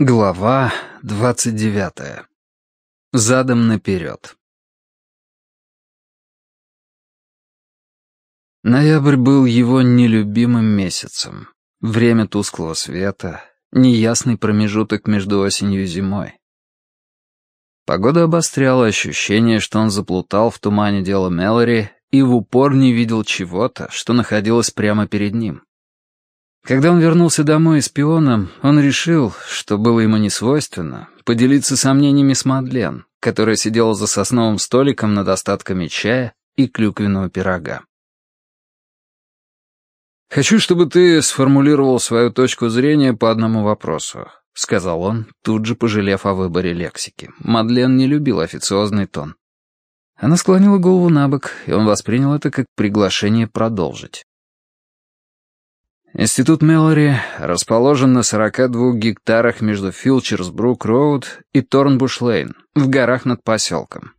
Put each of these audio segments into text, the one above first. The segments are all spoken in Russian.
Глава двадцать девятая. Задом наперед. Ноябрь был его нелюбимым месяцем. Время тусклого света, неясный промежуток между осенью и зимой. Погода обостряла ощущение, что он заплутал в тумане дела Мэлори и в упор не видел чего-то, что находилось прямо перед ним. Когда он вернулся домой с пионом, он решил, что было ему не свойственно, поделиться сомнениями с Мадлен, которая сидела за сосновым столиком над остатками чая и клюквенного пирога. «Хочу, чтобы ты сформулировал свою точку зрения по одному вопросу», — сказал он, тут же пожалев о выборе лексики. Мадлен не любил официозный тон. Она склонила голову на бок, и он воспринял это как приглашение продолжить. Институт Меллори расположен на 42 гектарах между Филчерсбрук-Роуд и Торнбуш-Лейн, в горах над поселком.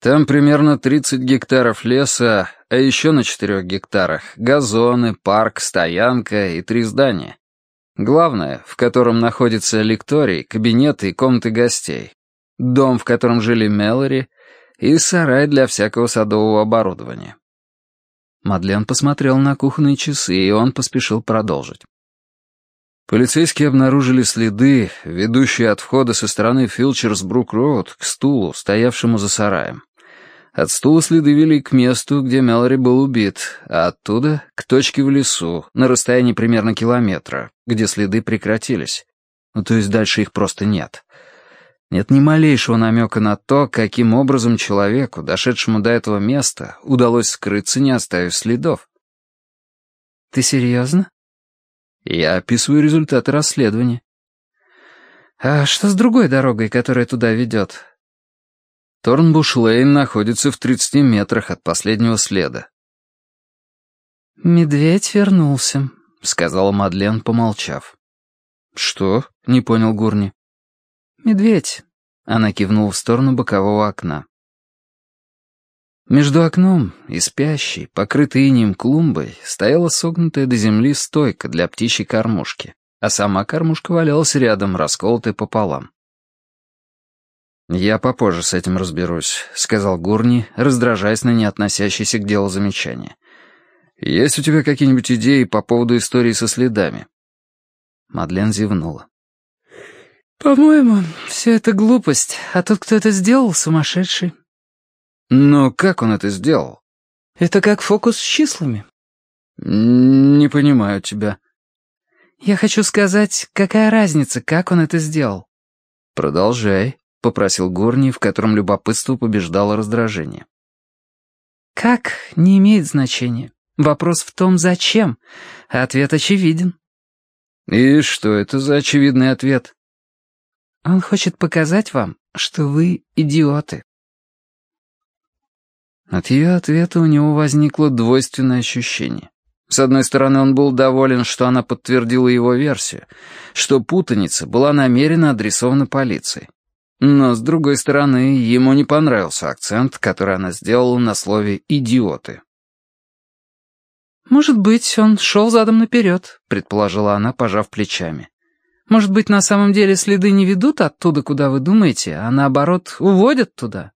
Там примерно 30 гектаров леса, а еще на 4 гектарах газоны, парк, стоянка и три здания. Главное, в котором находится лекторий, кабинеты и комнаты гостей. Дом, в котором жили Меллори, и сарай для всякого садового оборудования. Мадлен посмотрел на кухонные часы, и он поспешил продолжить. Полицейские обнаружили следы, ведущие от входа со стороны Филчерсбрук-Роуд к стулу, стоявшему за сараем. От стула следы вели к месту, где Мэлори был убит, а оттуда — к точке в лесу, на расстоянии примерно километра, где следы прекратились. Ну, то есть дальше их просто нет. Нет ни малейшего намека на то, каким образом человеку, дошедшему до этого места, удалось скрыться, не оставив следов. «Ты серьезно?» «Я описываю результаты расследования». «А что с другой дорогой, которая туда ведет?» Торнбуш-Лейн находится в 30 метрах от последнего следа. «Медведь вернулся», — сказала Мадлен, помолчав. «Что?» — не понял Гурни. «Медведь», — она кивнула в сторону бокового окна. Между окном и спящей, покрытой инеем клумбой, стояла согнутая до земли стойка для птичьей кормушки, а сама кормушка валялась рядом, расколотая пополам. «Я попозже с этим разберусь», — сказал Гурни, раздражаясь на неотносящееся к делу замечание. «Есть у тебя какие-нибудь идеи по поводу истории со следами?» Мадлен зевнула. «По-моему, все это глупость, а тот, кто это сделал, сумасшедший». «Но как он это сделал?» «Это как фокус с числами». «Не понимаю тебя». «Я хочу сказать, какая разница, как он это сделал?» «Продолжай», — попросил Горни, в котором любопытство побеждало раздражение. «Как не имеет значения. Вопрос в том, зачем, ответ очевиден». «И что это за очевидный ответ?» Он хочет показать вам, что вы идиоты. От ее ответа у него возникло двойственное ощущение. С одной стороны, он был доволен, что она подтвердила его версию, что путаница была намеренно адресована полиции. Но, с другой стороны, ему не понравился акцент, который она сделала на слове «идиоты». «Может быть, он шел задом наперед», — предположила она, пожав плечами. Может быть, на самом деле следы не ведут оттуда, куда вы думаете, а наоборот, уводят туда?»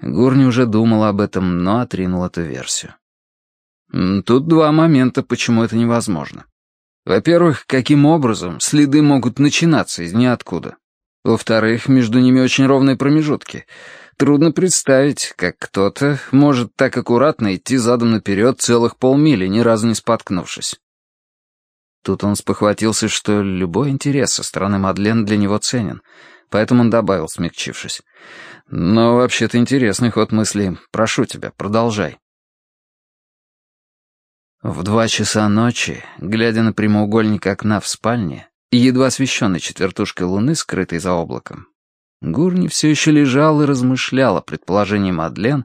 Гурни уже думал об этом, но отринул эту версию. Тут два момента, почему это невозможно. Во-первых, каким образом следы могут начинаться из ниоткуда. Во-вторых, между ними очень ровные промежутки. Трудно представить, как кто-то может так аккуратно идти задом наперед целых полмили, ни разу не споткнувшись. Тут он спохватился, что любой интерес со стороны Мадлен для него ценен, поэтому он добавил, смягчившись. «Но вообще-то интересный ход мысли. Прошу тебя, продолжай». В два часа ночи, глядя на прямоугольник окна в спальне и едва освещенной четвертушкой луны, скрытой за облаком, Гурни все еще лежал и размышлял о предположении Мадлен,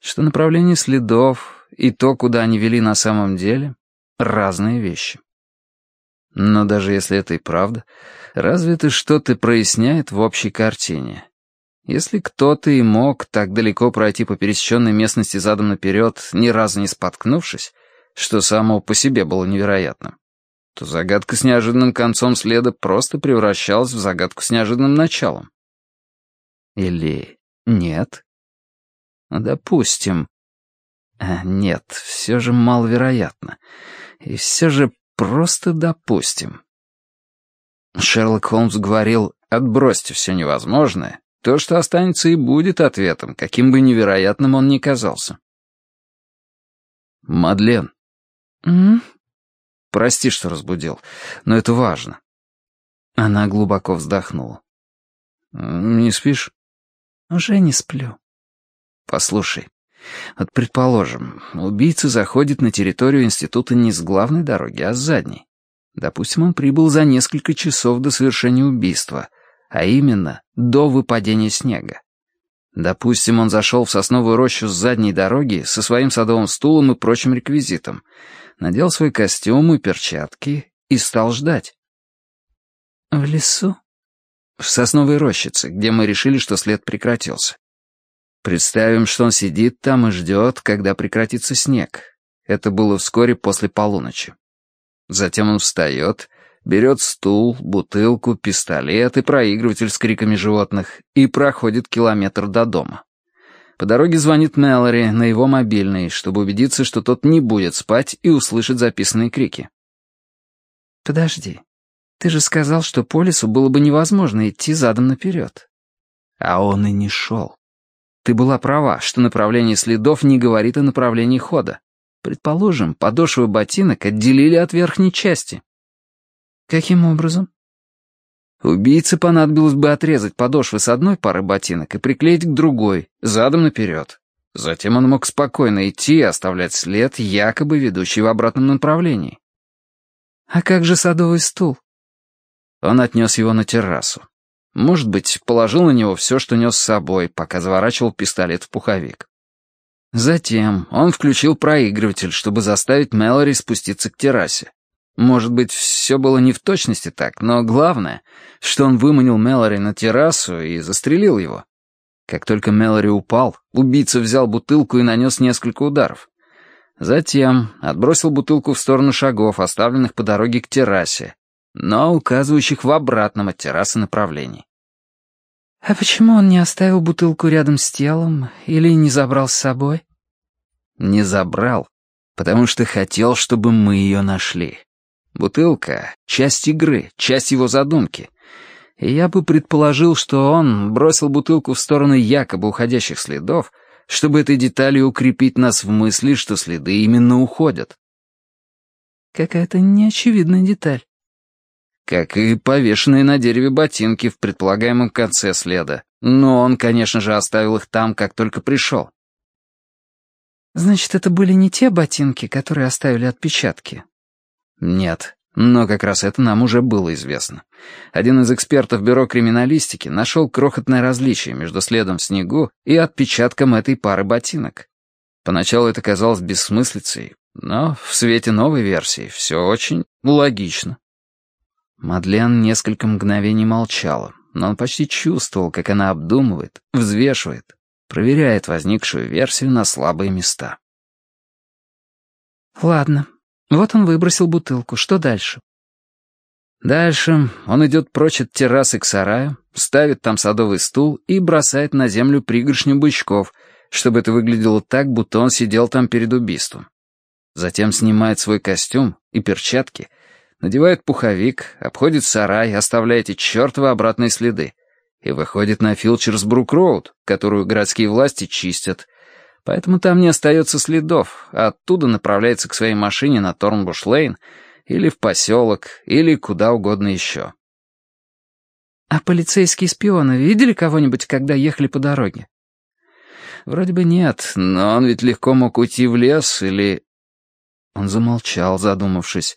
что направление следов и то, куда они вели на самом деле, — разные вещи. Но даже если это и правда, разве это что-то проясняет в общей картине? Если кто-то и мог так далеко пройти по пересеченной местности задом наперед, ни разу не споткнувшись, что само по себе было невероятным, то загадка с неожиданным концом следа просто превращалась в загадку с неожиданным началом. Или нет? Допустим. А, нет, все же маловероятно. И все же просто допустим. Шерлок Холмс говорил, отбросьте все невозможное, то, что останется, и будет ответом, каким бы невероятным он ни казался. «Мадлен». «М?» «Прости, что разбудил, но это важно». Она глубоко вздохнула. «Не спишь?» «Уже не сплю». «Послушай, вот предположим, убийца заходит на территорию института не с главной дороги, а с задней. Допустим, он прибыл за несколько часов до совершения убийства, а именно до выпадения снега. Допустим, он зашел в сосновую рощу с задней дороги со своим садовым стулом и прочим реквизитом, надел свой костюм и перчатки и стал ждать. «В лесу?» «В сосновой рощице, где мы решили, что след прекратился. Представим, что он сидит там и ждет, когда прекратится снег. Это было вскоре после полуночи. Затем он встает, берет стул, бутылку, пистолет и проигрыватель с криками животных и проходит километр до дома. По дороге звонит Мэлори на его мобильный, чтобы убедиться, что тот не будет спать и услышит записанные крики. «Подожди, ты же сказал, что по лесу было бы невозможно идти задом наперед». А он и не шел. Ты была права, что направление следов не говорит о направлении хода. Предположим, подошвы ботинок отделили от верхней части. Каким образом? Убийце понадобилось бы отрезать подошвы с одной пары ботинок и приклеить к другой, задом наперед. Затем он мог спокойно идти и оставлять след, якобы ведущий в обратном направлении. А как же садовый стул? Он отнес его на террасу. Может быть, положил на него все, что нес с собой, пока заворачивал пистолет в пуховик. Затем он включил проигрыватель, чтобы заставить Мэлори спуститься к террасе. Может быть, все было не в точности так, но главное, что он выманил Мэлори на террасу и застрелил его. Как только Мэлори упал, убийца взял бутылку и нанес несколько ударов. Затем отбросил бутылку в сторону шагов, оставленных по дороге к террасе, но указывающих в обратном от террасы направлении. «А почему он не оставил бутылку рядом с телом или не забрал с собой?» «Не забрал, потому что хотел, чтобы мы ее нашли. Бутылка — часть игры, часть его задумки. И я бы предположил, что он бросил бутылку в сторону якобы уходящих следов, чтобы этой деталью укрепить нас в мысли, что следы именно уходят». «Какая-то неочевидная деталь». Как и повешенные на дереве ботинки в предполагаемом конце следа. Но он, конечно же, оставил их там, как только пришел. «Значит, это были не те ботинки, которые оставили отпечатки?» «Нет, но как раз это нам уже было известно. Один из экспертов Бюро криминалистики нашел крохотное различие между следом в снегу и отпечатком этой пары ботинок. Поначалу это казалось бессмыслицей, но в свете новой версии все очень логично. Мадлен несколько мгновений молчала, но он почти чувствовал, как она обдумывает, взвешивает, проверяет возникшую версию на слабые места. «Ладно, вот он выбросил бутылку. Что дальше?» Дальше он идет прочь от террасы к сараю, ставит там садовый стул и бросает на землю пригоршню бычков, чтобы это выглядело так, будто он сидел там перед убийством. Затем снимает свой костюм и перчатки — надевает пуховик, обходит сарай, оставляя эти чертовы обратные следы, и выходит на Филчерсбрук-роуд, которую городские власти чистят. Поэтому там не остается следов, а оттуда направляется к своей машине на Торнбуш-лейн или в поселок, или куда угодно еще. А полицейские шпионы видели кого-нибудь, когда ехали по дороге? Вроде бы нет, но он ведь легко мог уйти в лес или... Он замолчал, задумавшись.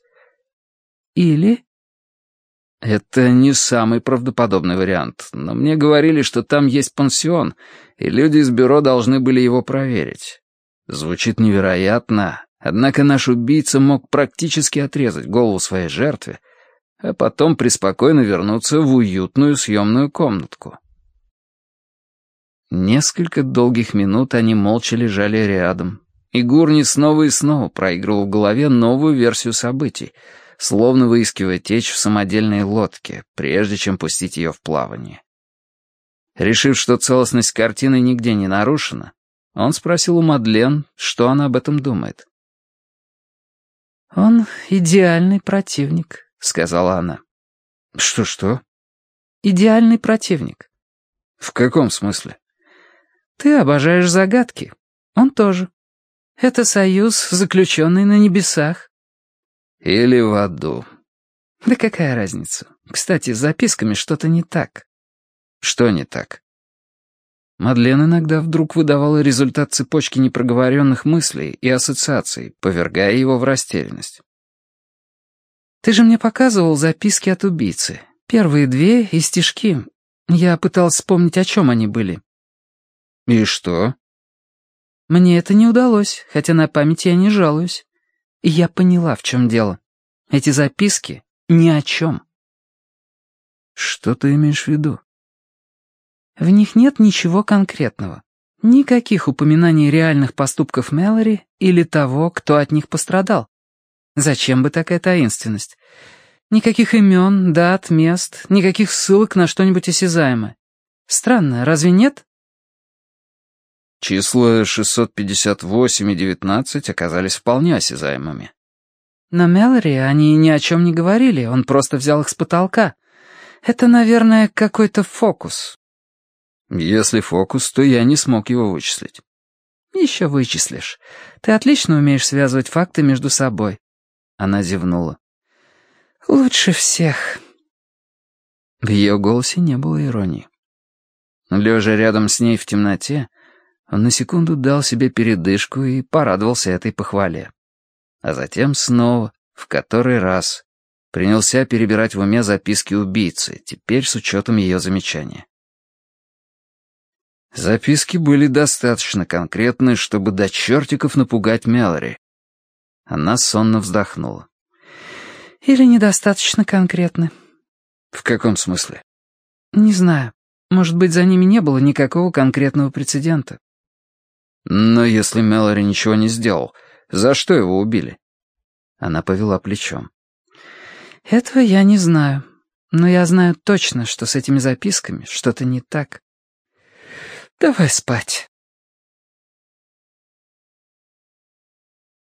Или? Это не самый правдоподобный вариант, но мне говорили, что там есть пансион, и люди из бюро должны были его проверить. Звучит невероятно, однако наш убийца мог практически отрезать голову своей жертве, а потом преспокойно вернуться в уютную съемную комнатку. Несколько долгих минут они молча лежали рядом, и Гурни снова и снова проигрывал в голове новую версию событий — словно выискивая течь в самодельной лодке, прежде чем пустить ее в плавание. Решив, что целостность картины нигде не нарушена, он спросил у Мадлен, что она об этом думает. «Он идеальный противник», — сказала она. «Что-что?» «Идеальный противник». «В каком смысле?» «Ты обожаешь загадки. Он тоже. Это союз, заключенный на небесах». «Или в аду». «Да какая разница? Кстати, с записками что-то не так». «Что не так?» Мадлен иногда вдруг выдавала результат цепочки непроговоренных мыслей и ассоциаций, повергая его в растерянность. «Ты же мне показывал записки от убийцы. Первые две и стишки. Я пытался вспомнить, о чем они были». «И что?» «Мне это не удалось, хотя на память я не жалуюсь. И я поняла, в чем дело. Эти записки ни о чем». «Что ты имеешь в виду?» В них нет ничего конкретного. Никаких упоминаний реальных поступков Мэлори или того, кто от них пострадал. Зачем бы такая таинственность? Никаких имен, дат, мест, никаких ссылок на что-нибудь осязаемое. Странно, разве нет? Числа 658 и 19 оказались вполне осязаемыми. На Мэлори они ни о чем не говорили, он просто взял их с потолка. Это, наверное, какой-то фокус, если фокус, то я не смог его вычислить. Еще вычислишь. Ты отлично умеешь связывать факты между собой. Она зевнула. Лучше всех. В ее голосе не было иронии. Лежа рядом с ней в темноте, он на секунду дал себе передышку и порадовался этой похвале. А затем снова, в который раз, принялся перебирать в уме записки убийцы, теперь с учетом ее замечания. Записки были достаточно конкретны, чтобы до чертиков напугать Мэлори. Она сонно вздохнула. «Или недостаточно конкретны». «В каком смысле?» «Не знаю. Может быть, за ними не было никакого конкретного прецедента». «Но если Мэлори ничего не сделал, за что его убили?» Она повела плечом. «Этого я не знаю. Но я знаю точно, что с этими записками что-то не так». «Давай спать».